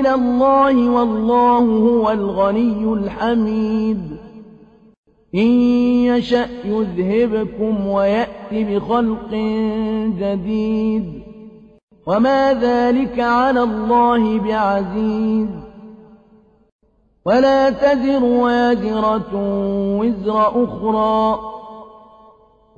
إلى الله والله هو الغني الحميد. إن يشأ يذهبكم ويأت بخلق جديد. وما ذلك على الله بعزيز. ولا تزر وازرة وزر أخرى.